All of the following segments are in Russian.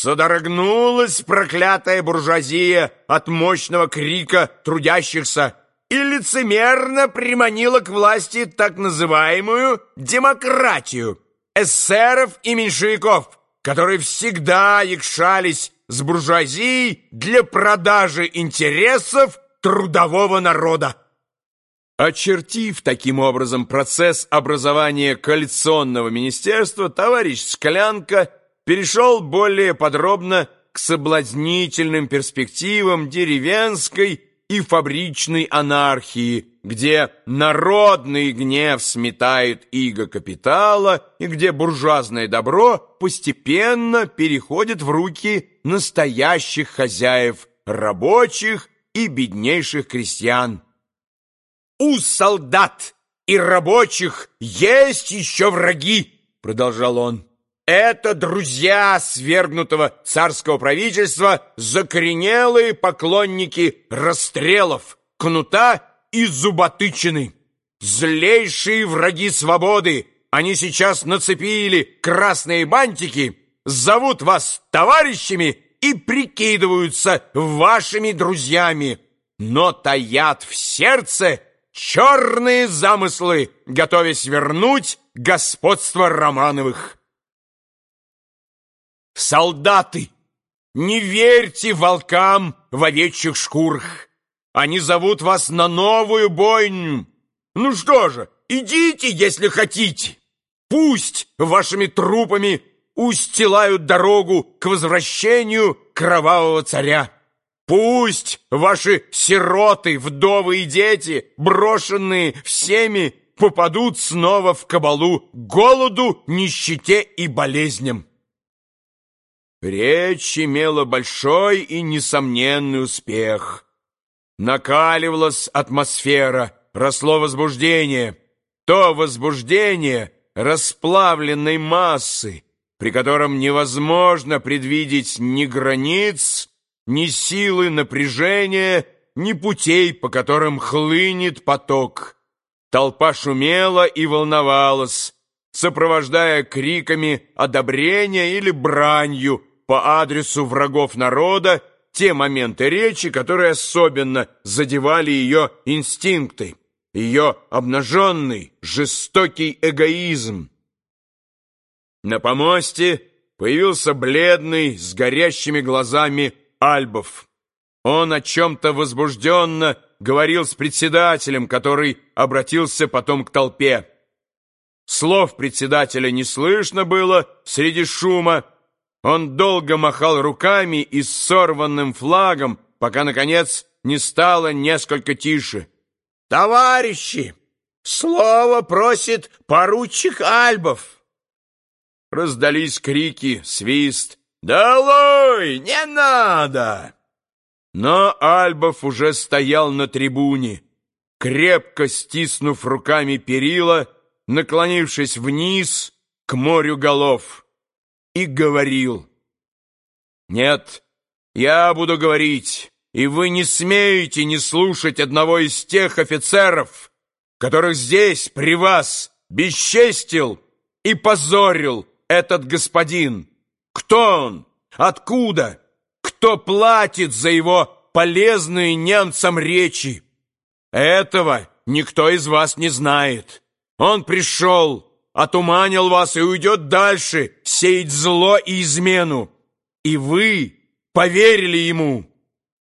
Содрогнулась проклятая буржуазия от мощного крика трудящихся и лицемерно приманила к власти так называемую демократию эсеров и меньшевиков, которые всегда якшались с буржуазией для продажи интересов трудового народа. Очертив таким образом процесс образования коалиционного министерства, товарищ Склянка перешел более подробно к соблазнительным перспективам деревенской и фабричной анархии, где народный гнев сметает иго капитала и где буржуазное добро постепенно переходит в руки настоящих хозяев, рабочих и беднейших крестьян у солдат и рабочих есть еще враги, продолжал он. Это друзья свергнутого царского правительства, закоренелые поклонники расстрелов, кнута и зуботычины. Злейшие враги свободы, они сейчас нацепили красные бантики, зовут вас товарищами и прикидываются вашими друзьями, но таят в сердце черные замыслы, готовясь вернуть господство Романовых. Солдаты, не верьте волкам в овечьих шкурах. Они зовут вас на новую бойню. Ну что же, идите, если хотите. Пусть вашими трупами устилают дорогу к возвращению кровавого царя. Пусть ваши сироты, вдовы и дети, брошенные всеми, попадут снова в кабалу голоду, нищете и болезням. Речь имела большой и несомненный успех. Накаливалась атмосфера, росло возбуждение. То возбуждение расплавленной массы, при котором невозможно предвидеть ни границ, ни силы напряжения, ни путей, по которым хлынет поток. Толпа шумела и волновалась, сопровождая криками одобрения или бранью по адресу врагов народа те моменты речи, которые особенно задевали ее инстинкты, ее обнаженный, жестокий эгоизм. На помосте появился бледный, с горящими глазами Альбов. Он о чем-то возбужденно говорил с председателем, который обратился потом к толпе. Слов председателя не слышно было среди шума. Он долго махал руками и сорванным флагом, пока, наконец, не стало несколько тише. «Товарищи, слово просит поручик Альбов!» Раздались крики, свист. «Долой! Не надо!» Но Альбов уже стоял на трибуне, крепко стиснув руками перила, наклонившись вниз к морю голов, и говорил. «Нет, я буду говорить, и вы не смеете не слушать одного из тех офицеров, которых здесь, при вас, бесчестил и позорил этот господин». Кто он? Откуда? Кто платит за его полезные немцам речи? Этого никто из вас не знает. Он пришел, отуманил вас и уйдет дальше, сеять зло и измену. И вы поверили ему.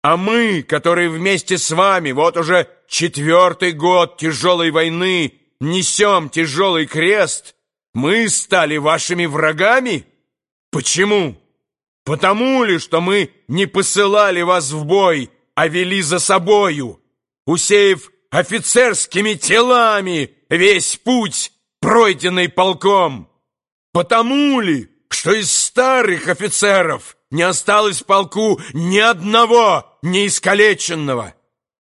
А мы, которые вместе с вами вот уже четвертый год тяжелой войны несем тяжелый крест, мы стали вашими врагами?» Почему? Потому ли, что мы не посылали вас в бой, а вели за собою, усеяв офицерскими телами весь путь, пройденный полком? Потому ли, что из старых офицеров не осталось в полку ни одного неискалеченного?